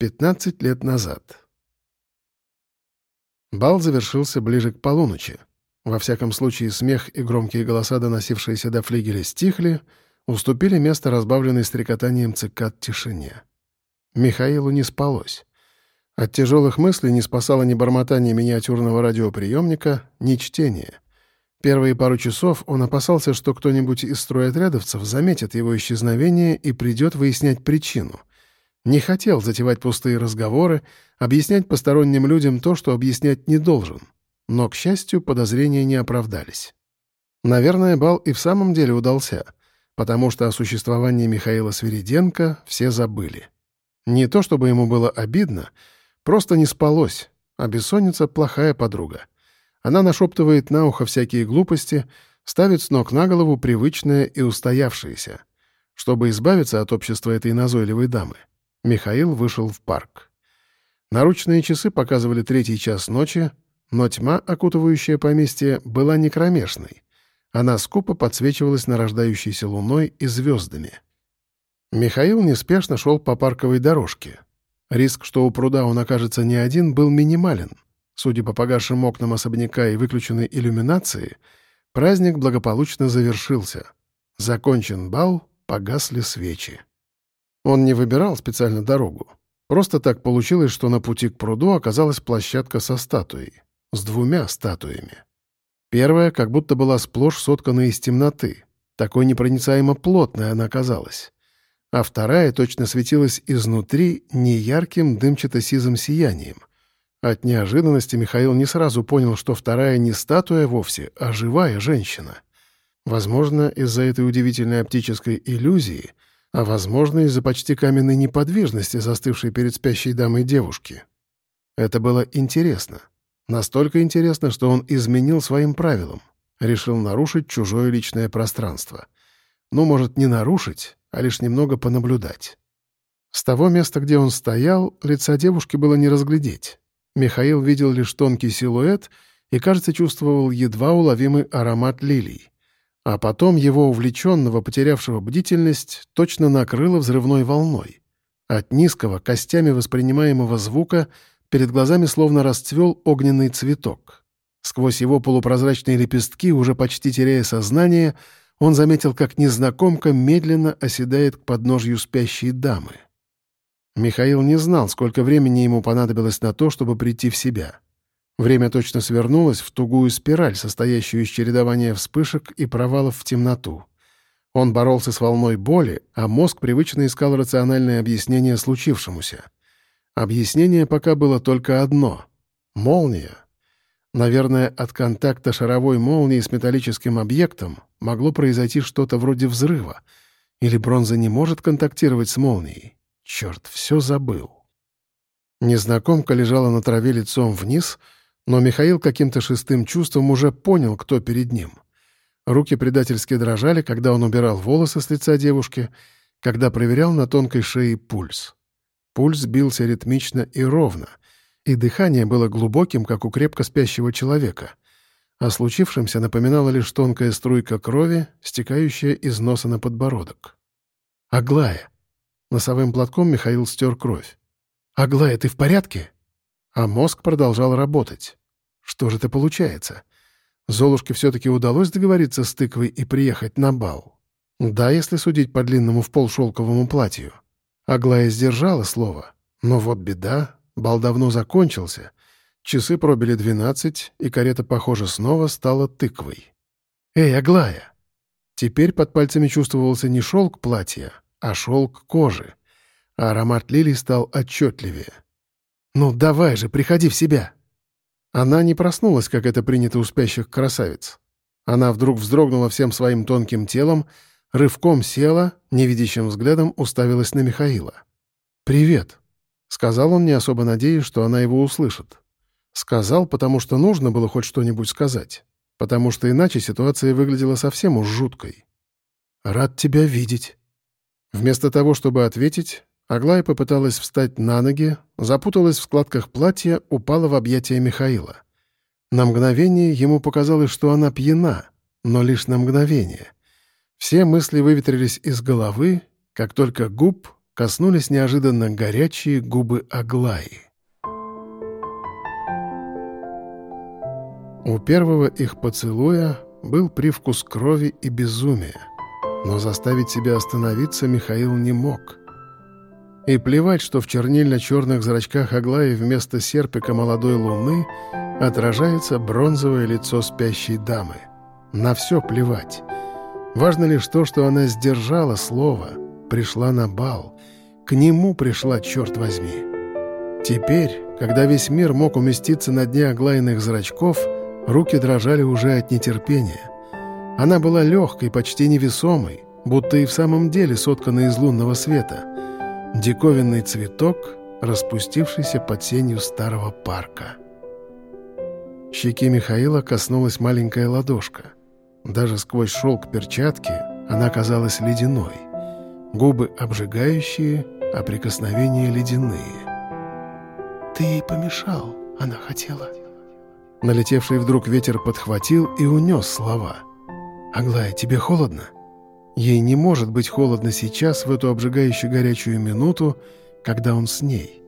15 лет назад. Бал завершился ближе к полуночи. Во всяком случае, смех и громкие голоса, доносившиеся до флигеля, стихли, уступили место разбавленной стрекотанием цикад тишине. Михаилу не спалось. От тяжелых мыслей не спасало ни бормотание миниатюрного радиоприемника, ни чтение. Первые пару часов он опасался, что кто-нибудь из стройотрядовцев заметит его исчезновение и придет выяснять причину. Не хотел затевать пустые разговоры, объяснять посторонним людям то, что объяснять не должен. Но, к счастью, подозрения не оправдались. Наверное, бал и в самом деле удался, потому что о существовании Михаила Свириденко все забыли. Не то чтобы ему было обидно — Просто не спалось, а бессонница — плохая подруга. Она нашептывает на ухо всякие глупости, ставит с ног на голову привычное и устоявшееся. Чтобы избавиться от общества этой назойливой дамы, Михаил вышел в парк. Наручные часы показывали третий час ночи, но тьма, окутывающая поместье, была не кромешной. Она скупо подсвечивалась нарождающейся луной и звездами. Михаил неспешно шел по парковой дорожке — Риск, что у пруда он окажется не один, был минимален. Судя по погасшим окнам особняка и выключенной иллюминации, праздник благополучно завершился. Закончен бал, погасли свечи. Он не выбирал специально дорогу. Просто так получилось, что на пути к пруду оказалась площадка со статуей. С двумя статуями. Первая как будто была сплошь соткана из темноты. Такой непроницаемо плотной она казалась а вторая точно светилась изнутри неярким дымчато-сизым сиянием. От неожиданности Михаил не сразу понял, что вторая не статуя вовсе, а живая женщина. Возможно, из-за этой удивительной оптической иллюзии, а возможно, из-за почти каменной неподвижности, застывшей перед спящей дамой девушки. Это было интересно. Настолько интересно, что он изменил своим правилам, решил нарушить чужое личное пространство. Ну, может, не нарушить, а лишь немного понаблюдать. С того места, где он стоял, лица девушки было не разглядеть. Михаил видел лишь тонкий силуэт и, кажется, чувствовал едва уловимый аромат лилий. А потом его увлеченного, потерявшего бдительность, точно накрыло взрывной волной. От низкого, костями воспринимаемого звука перед глазами словно расцвел огненный цветок. Сквозь его полупрозрачные лепестки, уже почти теряя сознание, — он заметил, как незнакомка медленно оседает к подножью спящей дамы. Михаил не знал, сколько времени ему понадобилось на то, чтобы прийти в себя. Время точно свернулось в тугую спираль, состоящую из чередования вспышек и провалов в темноту. Он боролся с волной боли, а мозг привычно искал рациональное объяснение случившемуся. Объяснение пока было только одно — молния. Наверное, от контакта шаровой молнии с металлическим объектом могло произойти что-то вроде взрыва. Или бронза не может контактировать с молнией. Черт, все забыл. Незнакомка лежала на траве лицом вниз, но Михаил каким-то шестым чувством уже понял, кто перед ним. Руки предательски дрожали, когда он убирал волосы с лица девушки, когда проверял на тонкой шее пульс. Пульс бился ритмично и ровно — и дыхание было глубоким, как у крепко спящего человека. О случившемся напоминала лишь тонкая струйка крови, стекающая из носа на подбородок. «Аглая!» Носовым платком Михаил стер кровь. «Аглая, ты в порядке?» А мозг продолжал работать. Что же это получается? Золушке все-таки удалось договориться с тыквой и приехать на бал. Да, если судить по длинному в пол шелковому платью. Аглая сдержала слово. Но вот беда, Бал давно закончился. Часы пробили двенадцать, и карета, похоже, снова стала тыквой. «Эй, Аглая!» Теперь под пальцами чувствовался не шелк платья, а шелк кожи. А аромат лилий стал отчетливее. «Ну, давай же, приходи в себя!» Она не проснулась, как это принято у спящих красавиц. Она вдруг вздрогнула всем своим тонким телом, рывком села, невидящим взглядом уставилась на Михаила. «Привет!» Сказал он, не особо надеясь, что она его услышит. Сказал, потому что нужно было хоть что-нибудь сказать. Потому что иначе ситуация выглядела совсем уж жуткой. «Рад тебя видеть». Вместо того, чтобы ответить, Аглая попыталась встать на ноги, запуталась в складках платья, упала в объятия Михаила. На мгновение ему показалось, что она пьяна, но лишь на мгновение. Все мысли выветрились из головы, как только губ коснулись неожиданно горячие губы Аглаи. У первого их поцелуя был привкус крови и безумия, но заставить себя остановиться Михаил не мог. И плевать, что в чернильно-черных зрачках Аглаи вместо серпика молодой луны отражается бронзовое лицо спящей дамы. На все плевать. Важно лишь то, что она сдержала слово, пришла на бал. К нему пришла, черт возьми. Теперь, когда весь мир мог уместиться на дне Аглаиных зрачков, руки дрожали уже от нетерпения. Она была легкой, почти невесомой, будто и в самом деле соткана из лунного света. Диковинный цветок, распустившийся под сенью старого парка. Щеки Михаила коснулась маленькая ладошка. Даже сквозь шелк перчатки она казалась ледяной. Губы обжигающие, а прикосновения ледяные. «Ты ей помешал, она хотела». Налетевший вдруг ветер подхватил и унес слова. «Аглая, тебе холодно?» Ей не может быть холодно сейчас, в эту обжигающую горячую минуту, когда он с ней.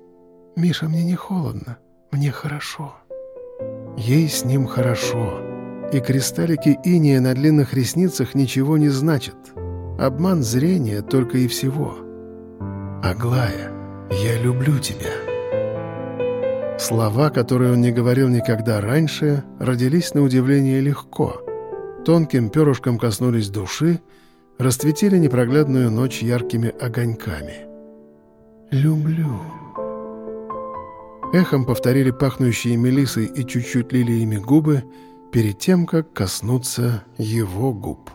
«Миша, мне не холодно, мне хорошо». Ей с ним хорошо, и кристаллики иния на длинных ресницах ничего не значат. Обман зрения только и всего. «Аглая, я люблю тебя». Слова, которые он не говорил никогда раньше, родились на удивление легко. Тонким перышком коснулись души, расцветили непроглядную ночь яркими огоньками. «Люблю». Эхом повторили пахнущие мелисой и чуть-чуть лилиями губы перед тем, как коснуться его губ.